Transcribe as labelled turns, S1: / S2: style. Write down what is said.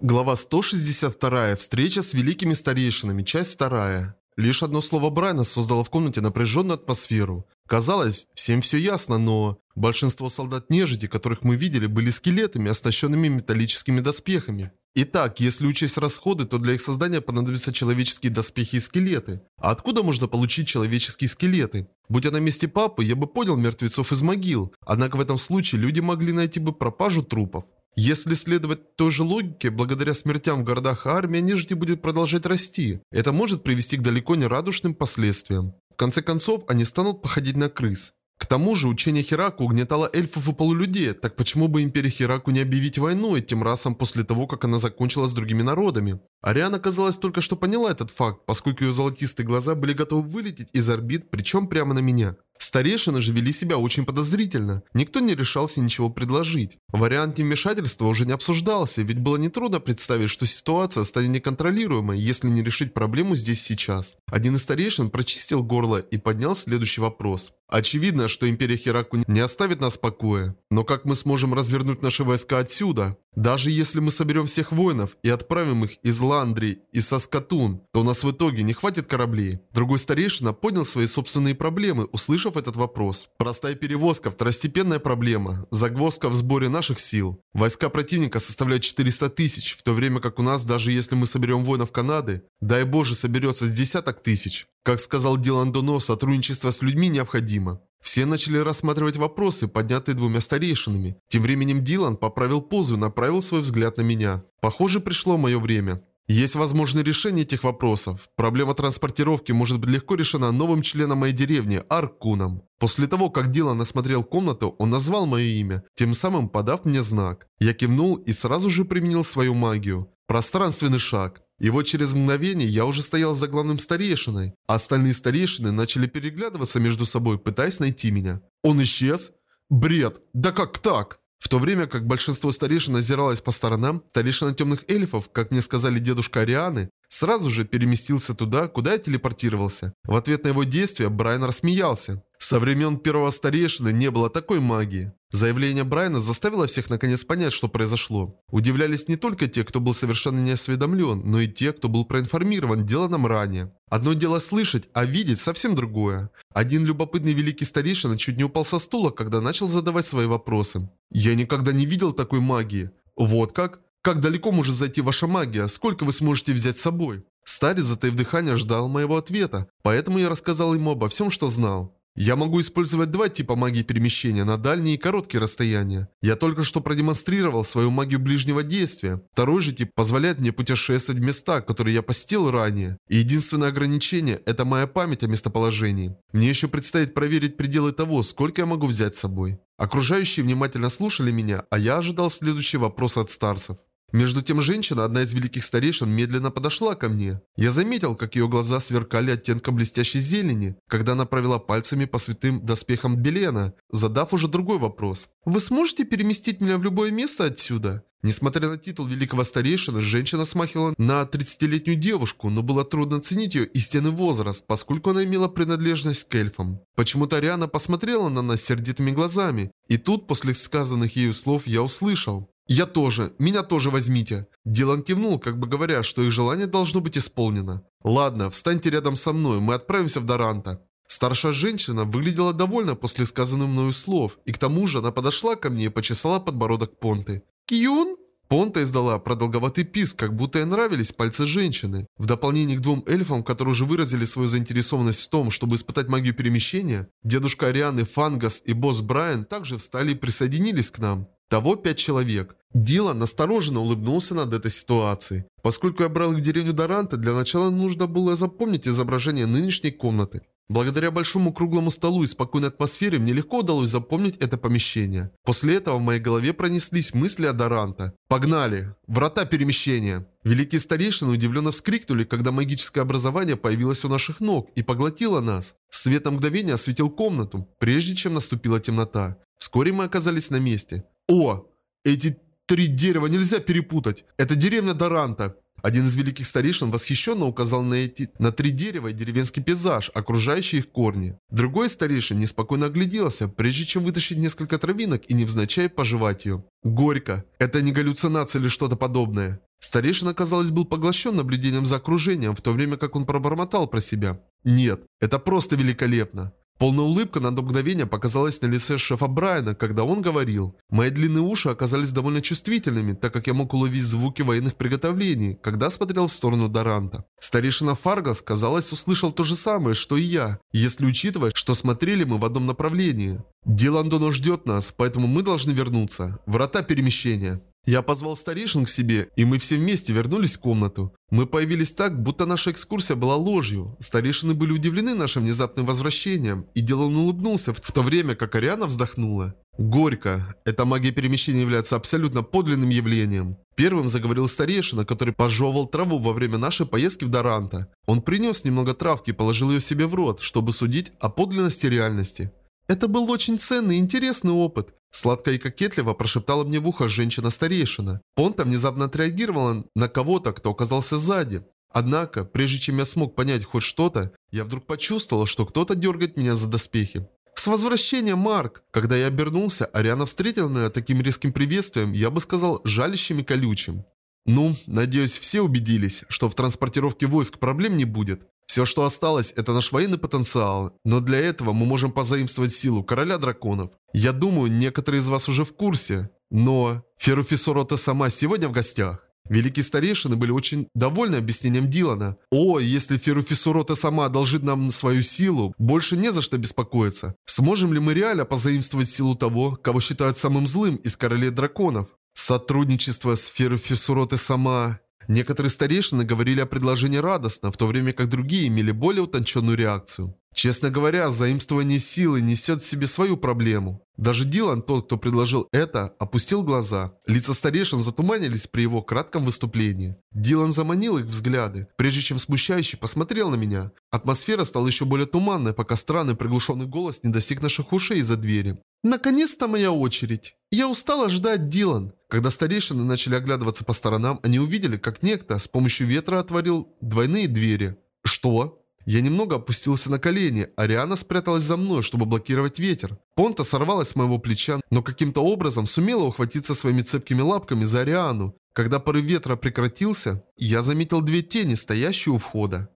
S1: Глава 162. Встреча с великими старейшинами. Часть 2. Лишь одно слово Брайна создало в комнате напряженную атмосферу. Казалось, всем все ясно, но... Большинство солдат нежити, которых мы видели, были скелетами, оснащенными металлическими доспехами. Итак, если учесть расходы, то для их создания понадобятся человеческие доспехи и скелеты. А откуда можно получить человеческие скелеты? Будь я на месте папы, я бы понял мертвецов из могил, однако в этом случае люди могли найти бы пропажу трупов. Если следовать той же логике, благодаря смертям в городах армия нежити будет продолжать расти. Это может привести к далеко не радужным последствиям. В конце концов, они станут походить на крыс. К тому же учение Хераку угнетало эльфов и полулюдей, так почему бы империи Хераку не объявить войну этим расам после того, как она закончила с другими народами? Ариана, казалось, только что поняла этот факт, поскольку ее золотистые глаза были готовы вылететь из орбит, причем прямо на меня. Старейшины же вели себя очень подозрительно. Никто не решался ничего предложить. Вариант невмешательства уже не обсуждался, ведь было нетрудно представить, что ситуация станет неконтролируемой, если не решить проблему здесь сейчас. Один из старейшин прочистил горло и поднял следующий вопрос. Очевидно, что Империя Хераку не оставит нас в покое. Но как мы сможем развернуть наши войска отсюда? Даже если мы соберем всех воинов и отправим их из Ландри и Саскатун, то у нас в итоге не хватит кораблей. Другой старейшина поднял свои собственные проблемы, услышав этот вопрос. Простая перевозка – второстепенная проблема. Загвоздка в сборе наших сил. Войска противника составляют 400 тысяч, в то время как у нас, даже если мы соберем воинов Канады, дай боже, соберется с десяток тысяч. Как сказал Дилан Доно, сотрудничество с людьми необходимо. Все начали рассматривать вопросы, поднятые двумя старейшинами. Тем временем Дилан поправил позу и направил свой взгляд на меня. Похоже, пришло мое время. Есть возможное решение этих вопросов. Проблема транспортировки может быть легко решена новым членом моей деревни, Аркуном. После того, как Дилан осмотрел комнату, он назвал мое имя, тем самым подав мне знак. Я кивнул и сразу же применил свою магию. Пространственный шаг. И вот через мгновение я уже стоял за главным старейшиной, а остальные старейшины начали переглядываться между собой, пытаясь найти меня. Он исчез? Бред! Да как так? В то время как большинство старейшин озиралось по сторонам, старейшина темных эльфов, как мне сказали дедушка Арианы, сразу же переместился туда, куда я телепортировался. В ответ на его действия Брайан рассмеялся. Со времен первого старейшины не было такой магии. Заявление Брайана заставило всех наконец понять, что произошло. Удивлялись не только те, кто был совершенно не осведомлен, но и те, кто был проинформирован деланным ранее. Одно дело слышать, а видеть совсем другое. Один любопытный великий старейшина чуть не упал со стула, когда начал задавать свои вопросы. «Я никогда не видел такой магии». «Вот как? Как далеко может зайти ваша магия? Сколько вы сможете взять с собой?» Старец, затаив дыхание, ждал моего ответа, поэтому я рассказал ему обо всем, что знал. Я могу использовать два типа магии перемещения на дальние и короткие расстояния. Я только что продемонстрировал свою магию ближнего действия. Второй же тип позволяет мне путешествовать в места, которые я посетил ранее. И единственное ограничение – это моя память о местоположении. Мне еще предстоит проверить пределы того, сколько я могу взять с собой. Окружающие внимательно слушали меня, а я ожидал следующий вопрос от старцев. Между тем женщина, одна из великих старейшин, медленно подошла ко мне. Я заметил, как ее глаза сверкали оттенком блестящей зелени, когда она провела пальцами по святым доспехам Белена, задав уже другой вопрос. «Вы сможете переместить меня в любое место отсюда?» Несмотря на титул великого старейшины, женщина смахивала на 30-летнюю девушку, но было трудно оценить ее истинный возраст, поскольку она имела принадлежность к эльфам. Почему-то Ариана посмотрела на нас сердитыми глазами, и тут, после сказанных ею слов, я услышал. «Я тоже. Меня тоже возьмите». Дилан кивнул, как бы говоря, что их желание должно быть исполнено. «Ладно, встаньте рядом со мной, мы отправимся в Доранта». Старшая женщина выглядела довольна после сказанных мною слов, и к тому же она подошла ко мне и почесала подбородок Понты. «Кьюн?» Понта издала продолговатый писк, как будто ей нравились пальцы женщины. В дополнение к двум эльфам, которые уже выразили свою заинтересованность в том, чтобы испытать магию перемещения, дедушка Арианы Фангас и босс Брайан также встали и присоединились к нам. Того пять человек. Дилан настороженно улыбнулся над этой ситуацией. Поскольку я брал их в деревню Доранта, для начала нужно было запомнить изображение нынешней комнаты. Благодаря большому круглому столу и спокойной атмосфере мне легко удалось запомнить это помещение. После этого в моей голове пронеслись мысли о Доранта. «Погнали! Врата перемещения!» Великие старейшины удивленно вскрикнули, когда магическое образование появилось у наших ног и поглотило нас. Свет на мгновение осветил комнату, прежде чем наступила темнота. Вскоре мы оказались на месте. «О! Эти три дерева нельзя перепутать! Это деревня Доранта!» Один из великих старейшин восхищенно указал на эти на три дерева и деревенский пейзаж, окружающий их корни. Другой старейшин неспокойно огляделся, прежде чем вытащить несколько травинок и невзначай пожевать ее. Горько. Это не галлюцинация или что-то подобное. Старейшина, казалось, был поглощен наблюдением за окружением, в то время как он пробормотал про себя. «Нет, это просто великолепно!» Полная улыбка на мгновение показалась на лице шефа Брайана, когда он говорил. Мои длинные уши оказались довольно чувствительными, так как я мог уловить звуки военных приготовлений, когда смотрел в сторону Доранта. Старейшина Фаргас, казалось, услышал то же самое, что и я, если учитывать, что смотрели мы в одном направлении. Диландоно ждет нас, поэтому мы должны вернуться. Врата перемещения. Я позвал старейшин к себе, и мы все вместе вернулись в комнату. Мы появились так, будто наша экскурсия была ложью. Старейшины были удивлены нашим внезапным возвращением, и Дилан улыбнулся, в то время как Ариана вздохнула. Горько. Эта магия перемещения является абсолютно подлинным явлением. Первым заговорил старейшина, который пожевывал траву во время нашей поездки в Доранта. Он принес немного травки и положил ее себе в рот, чтобы судить о подлинности реальности. Это был очень ценный и интересный опыт. Сладко и кокетливо прошептала мне в ухо женщина-старейшина. Понта внезапно отреагировала на кого-то, кто оказался сзади. Однако, прежде чем я смог понять хоть что-то, я вдруг почувствовала, что кто-то дергает меня за доспехи. «С возвращением, Марк!» Когда я обернулся, Ариана встретила меня таким резким приветствием, я бы сказал, жалящим и колючим. Ну, надеюсь, все убедились, что в транспортировке войск проблем не будет. Все, что осталось, это наш военный потенциал, но для этого мы можем позаимствовать силу короля драконов. Я думаю, некоторые из вас уже в курсе, но Феруфисорота сама сегодня в гостях. Великие старейшины были очень довольны объяснением Дилана. О, если Феруфисурота сама одолжит нам свою силу, больше не за что беспокоиться. Сможем ли мы реально позаимствовать силу того, кого считают самым злым из королей драконов? Сотрудничество с Феруфисуротой сама... Некоторые старейшины говорили о предложении радостно, в то время как другие имели более утонченную реакцию. Честно говоря, заимствование силы несет в себе свою проблему. Даже Дилан, тот, кто предложил это, опустил глаза. Лица старейшин затуманились при его кратком выступлении. Дилан заманил их взгляды, прежде чем смущающий посмотрел на меня. Атмосфера стала еще более туманной, пока странный приглушенный голос не достиг наших ушей из-за двери. «Наконец-то моя очередь! Я устала ждать, Дилан!» Когда старейшины начали оглядываться по сторонам, они увидели, как некто с помощью ветра отворил двойные двери. «Что?» Я немного опустился на колени, Ариана спряталась за мной, чтобы блокировать ветер. Понта сорвалась с моего плеча, но каким-то образом сумела ухватиться своими цепкими лапками за Ариану. Когда порыв ветра прекратился, я заметил две тени, стоящие у входа.